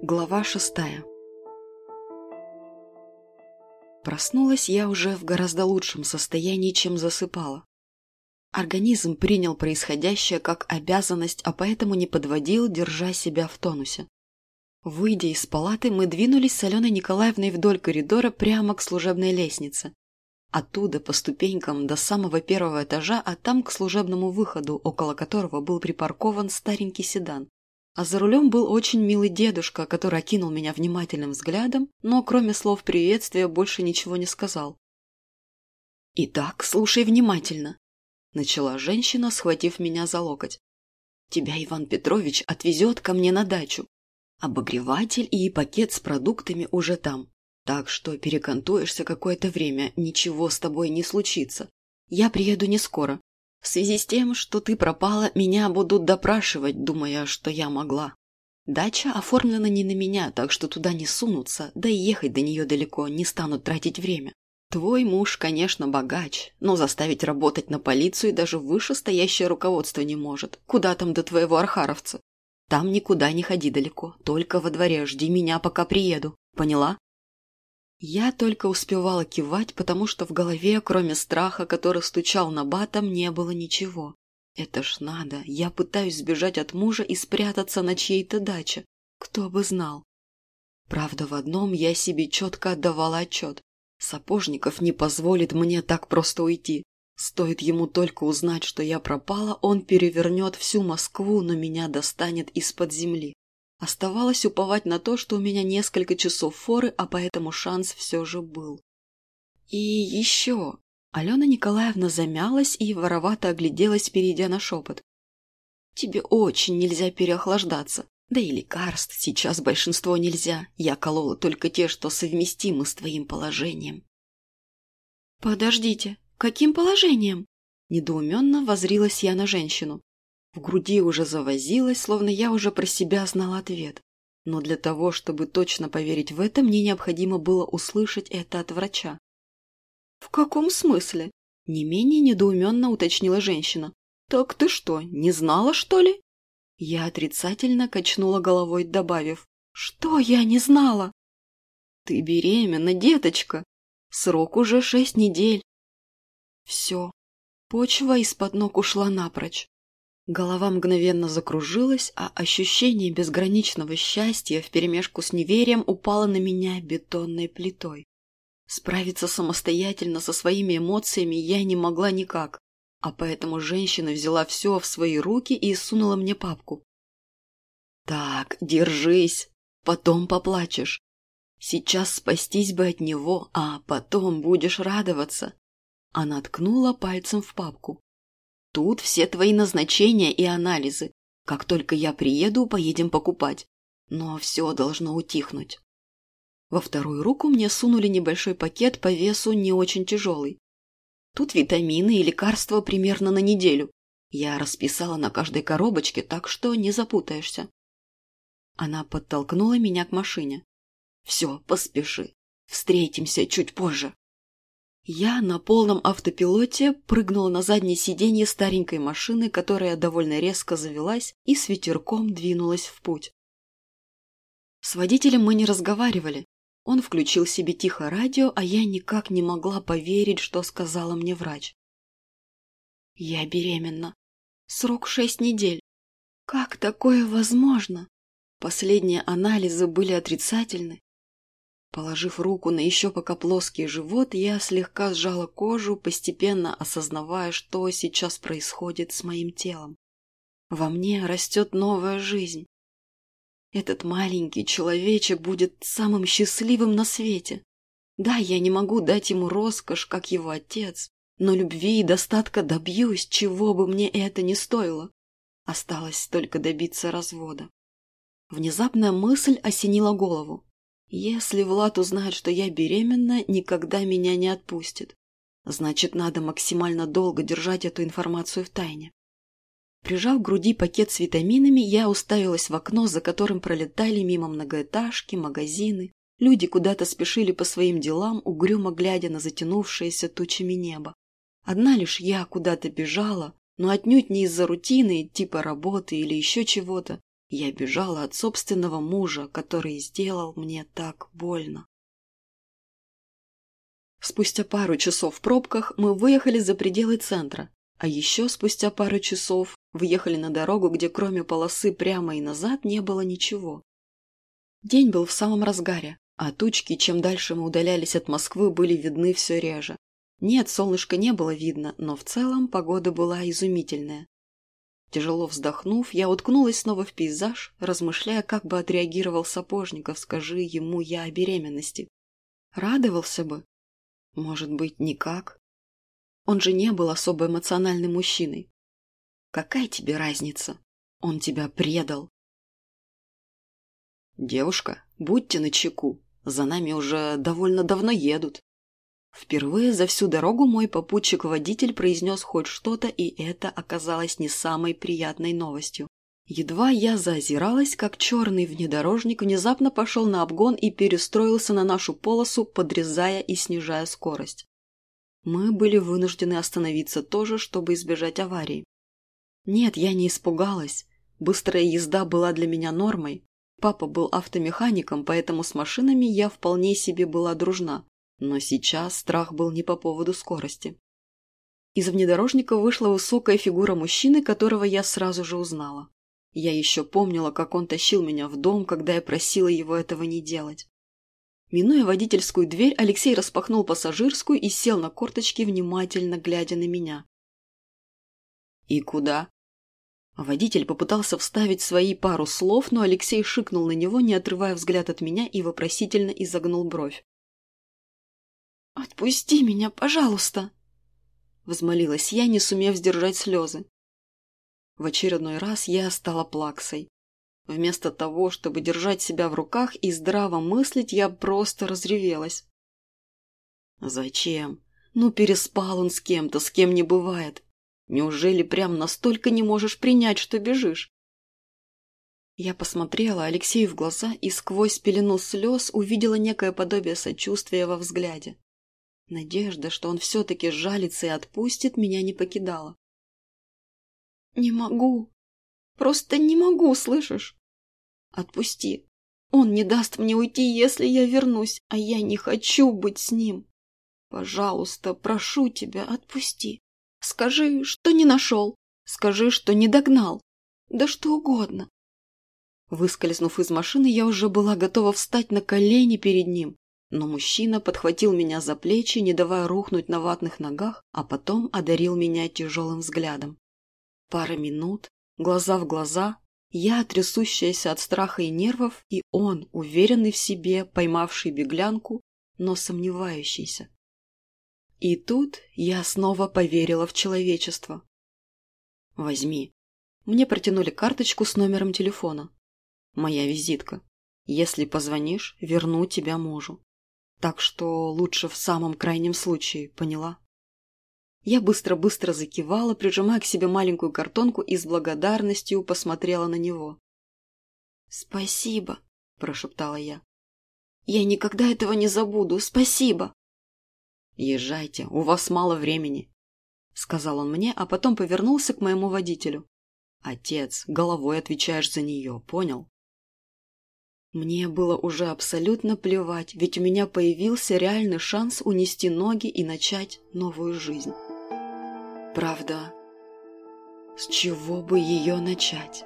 Глава шестая Проснулась я уже в гораздо лучшем состоянии, чем засыпала. Организм принял происходящее как обязанность, а поэтому не подводил, держа себя в тонусе. Выйдя из палаты, мы двинулись с Аленой Николаевной вдоль коридора прямо к служебной лестнице. Оттуда по ступенькам до самого первого этажа, а там к служебному выходу, около которого был припаркован старенький седан. А за рулем был очень милый дедушка, который окинул меня внимательным взглядом, но кроме слов приветствия больше ничего не сказал. «Итак, слушай внимательно», – начала женщина, схватив меня за локоть. «Тебя Иван Петрович отвезет ко мне на дачу. Обогреватель и пакет с продуктами уже там. Так что перекантуешься какое-то время, ничего с тобой не случится. Я приеду не скоро. В связи с тем, что ты пропала, меня будут допрашивать, думая, что я могла. Дача оформлена не на меня, так что туда не сунутся, да и ехать до нее далеко, не станут тратить время. Твой муж, конечно, богач, но заставить работать на полицию даже вышестоящее руководство не может. Куда там до твоего архаровца? Там никуда не ходи далеко, только во дворе жди меня, пока приеду. Поняла? Я только успевала кивать, потому что в голове, кроме страха, который стучал на батом, не было ничего. Это ж надо, я пытаюсь сбежать от мужа и спрятаться на чьей-то даче. Кто бы знал. Правда, в одном я себе четко отдавала отчет. Сапожников не позволит мне так просто уйти. Стоит ему только узнать, что я пропала, он перевернет всю Москву, но меня достанет из-под земли. Оставалось уповать на то, что у меня несколько часов форы, а поэтому шанс все же был. И еще. Алена Николаевна замялась и воровато огляделась, перейдя на шепот. Тебе очень нельзя переохлаждаться. Да и лекарств сейчас большинство нельзя. Я колола только те, что совместимы с твоим положением. Подождите, каким положением? Недоуменно возрилась я на женщину. В груди уже завозилось, словно я уже про себя знала ответ. Но для того, чтобы точно поверить в это, мне необходимо было услышать это от врача. «В каком смысле?» – не менее недоуменно уточнила женщина. «Так ты что, не знала, что ли?» Я отрицательно качнула головой, добавив. «Что я не знала?» «Ты беременна, деточка. Срок уже шесть недель». Все. Почва из-под ног ушла напрочь. Голова мгновенно закружилась, а ощущение безграничного счастья вперемешку с неверием упало на меня бетонной плитой. Справиться самостоятельно со своими эмоциями я не могла никак, а поэтому женщина взяла все в свои руки и сунула мне папку. «Так, держись, потом поплачешь. Сейчас спастись бы от него, а потом будешь радоваться». Она ткнула пальцем в папку. Тут все твои назначения и анализы. Как только я приеду, поедем покупать. Но все должно утихнуть. Во вторую руку мне сунули небольшой пакет по весу не очень тяжелый. Тут витамины и лекарства примерно на неделю. Я расписала на каждой коробочке, так что не запутаешься. Она подтолкнула меня к машине. «Все, поспеши. Встретимся чуть позже». Я на полном автопилоте прыгнула на заднее сиденье старенькой машины, которая довольно резко завелась и с ветерком двинулась в путь. С водителем мы не разговаривали. Он включил себе тихо радио, а я никак не могла поверить, что сказала мне врач. Я беременна. Срок шесть недель. Как такое возможно? Последние анализы были отрицательны. Положив руку на еще пока плоский живот, я слегка сжала кожу, постепенно осознавая, что сейчас происходит с моим телом. Во мне растет новая жизнь. Этот маленький человечек будет самым счастливым на свете. Да, я не могу дать ему роскошь, как его отец, но любви и достатка добьюсь, чего бы мне это ни стоило. Осталось только добиться развода. Внезапная мысль осенила голову. Если Влад узнает, что я беременна, никогда меня не отпустит. Значит, надо максимально долго держать эту информацию в тайне. Прижав к груди пакет с витаминами, я уставилась в окно, за которым пролетали мимо многоэтажки, магазины. Люди куда-то спешили по своим делам, угрюмо глядя на затянувшееся тучами небо. Одна лишь я куда-то бежала, но отнюдь не из-за рутины, типа работы или еще чего-то. Я бежала от собственного мужа, который сделал мне так больно. Спустя пару часов в пробках мы выехали за пределы центра, а еще спустя пару часов въехали на дорогу, где кроме полосы прямо и назад не было ничего. День был в самом разгаре, а тучки, чем дальше мы удалялись от Москвы, были видны все реже. Нет, солнышка не было видно, но в целом погода была изумительная. Тяжело вздохнув, я уткнулась снова в пейзаж, размышляя, как бы отреагировал Сапожников, скажи ему я о беременности. Радовался бы, может быть, никак? Он же не был особо эмоциональным мужчиной. Какая тебе разница? Он тебя предал. Девушка, будьте начеку. За нами уже довольно давно едут. Впервые за всю дорогу мой попутчик-водитель произнес хоть что-то, и это оказалось не самой приятной новостью. Едва я заозиралась, как черный внедорожник внезапно пошел на обгон и перестроился на нашу полосу, подрезая и снижая скорость. Мы были вынуждены остановиться тоже, чтобы избежать аварии. Нет, я не испугалась. Быстрая езда была для меня нормой. Папа был автомехаником, поэтому с машинами я вполне себе была дружна. Но сейчас страх был не по поводу скорости. Из внедорожника вышла высокая фигура мужчины, которого я сразу же узнала. Я еще помнила, как он тащил меня в дом, когда я просила его этого не делать. Минуя водительскую дверь, Алексей распахнул пассажирскую и сел на корточки, внимательно глядя на меня. «И куда?» Водитель попытался вставить свои пару слов, но Алексей шикнул на него, не отрывая взгляд от меня, и вопросительно изогнул бровь. «Отпусти меня, пожалуйста!» Взмолилась я, не сумев сдержать слезы. В очередной раз я стала плаксой. Вместо того, чтобы держать себя в руках и здраво мыслить, я просто разревелась. Зачем? Ну, переспал он с кем-то, с кем не бывает. Неужели прям настолько не можешь принять, что бежишь? Я посмотрела Алексею в глаза и сквозь пелену слез увидела некое подобие сочувствия во взгляде. Надежда, что он все-таки жалится и отпустит, меня не покидала. «Не могу. Просто не могу, слышишь? Отпусти. Он не даст мне уйти, если я вернусь, а я не хочу быть с ним. Пожалуйста, прошу тебя, отпусти. Скажи, что не нашел. Скажи, что не догнал. Да что угодно». Выскользнув из машины, я уже была готова встать на колени перед ним, но мужчина подхватил меня за плечи, не давая рухнуть на ватных ногах, а потом одарил меня тяжелым взглядом. Пара минут, глаза в глаза, я, трясущаяся от страха и нервов, и он, уверенный в себе, поймавший беглянку, но сомневающийся. И тут я снова поверила в человечество. «Возьми». Мне протянули карточку с номером телефона. Моя визитка. Если позвонишь, верну тебя мужу. Так что лучше в самом крайнем случае, поняла? Я быстро-быстро закивала, прижимая к себе маленькую картонку и с благодарностью посмотрела на него. «Спасибо», – прошептала я. «Я никогда этого не забуду. Спасибо!» «Езжайте, у вас мало времени», – сказал он мне, а потом повернулся к моему водителю. «Отец, головой отвечаешь за нее, понял?» Мне было уже абсолютно плевать, ведь у меня появился реальный шанс унести ноги и начать новую жизнь. Правда, с чего бы ее начать?